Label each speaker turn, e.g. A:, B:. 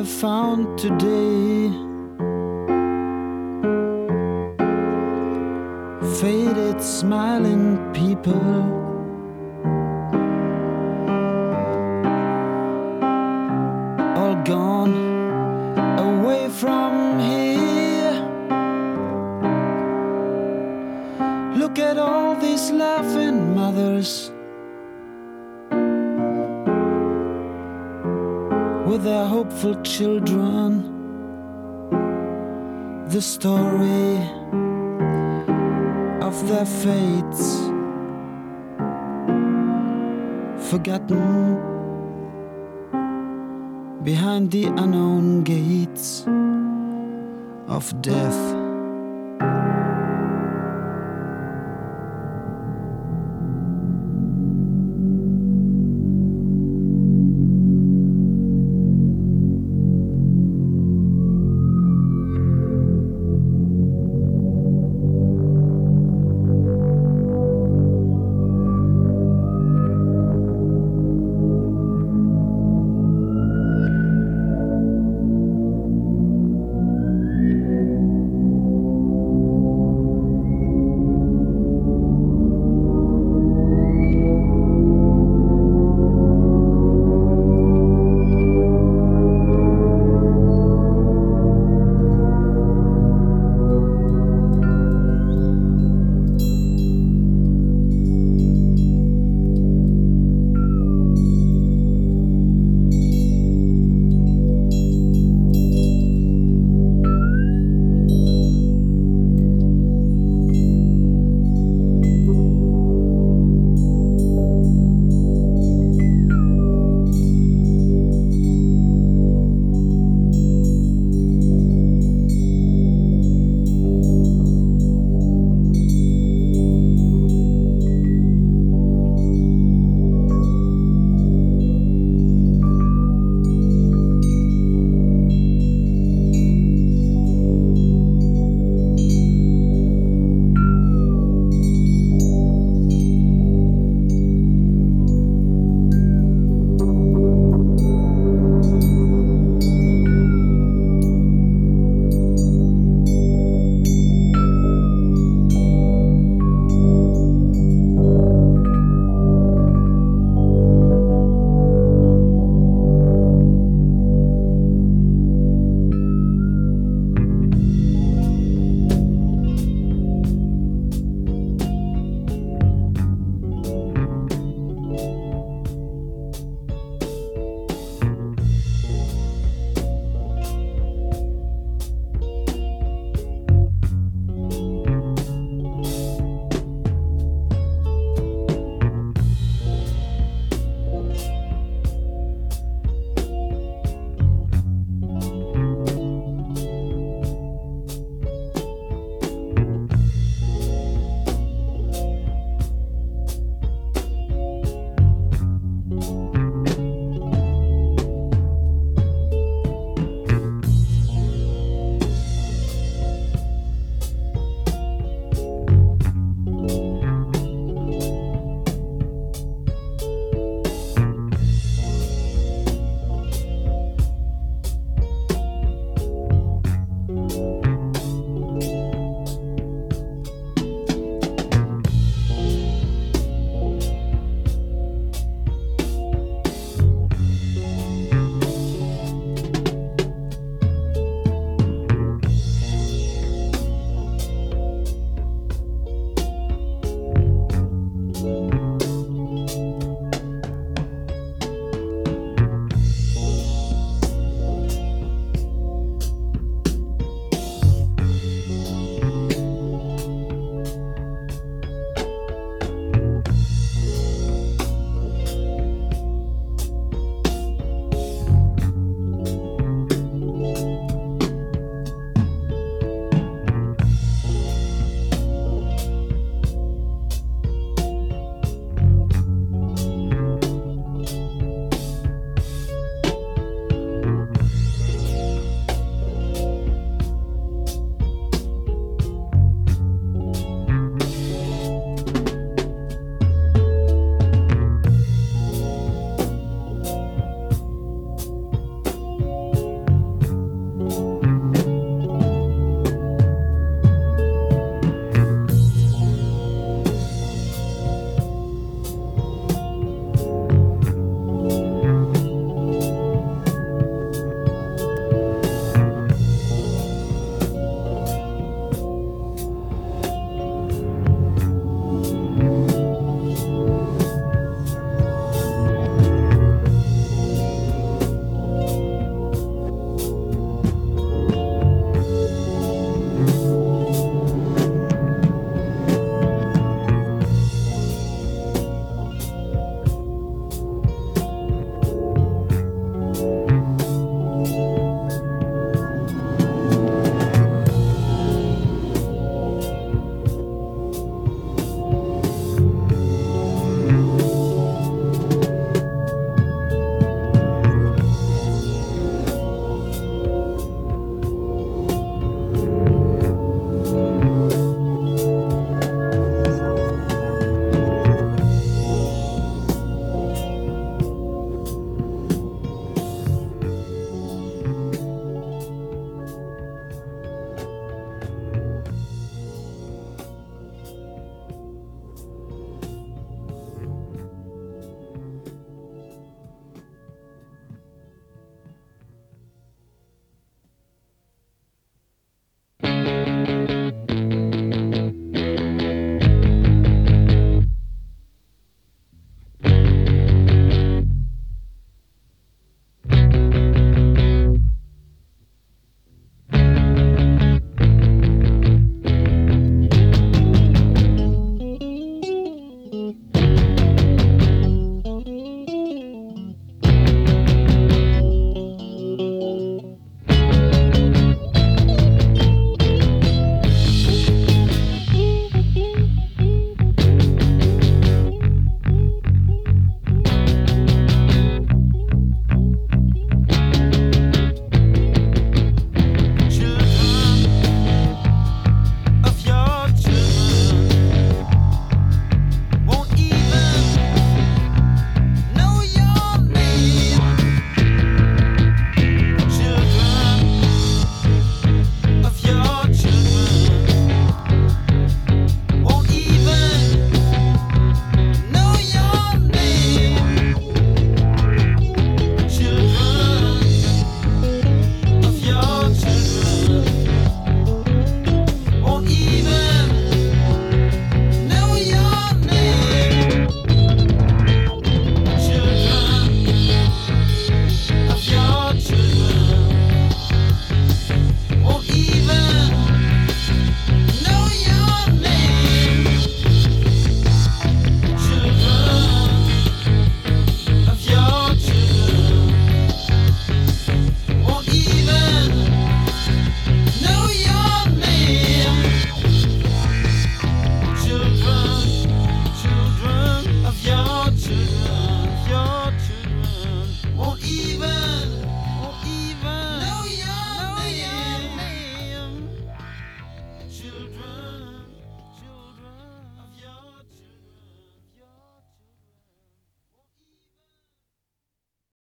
A: have found today. Faded, smiling people. All gone away from here. Look at all these laughing mothers with their hopeful children. The story of their fates forgotten behind the unknown gates of death.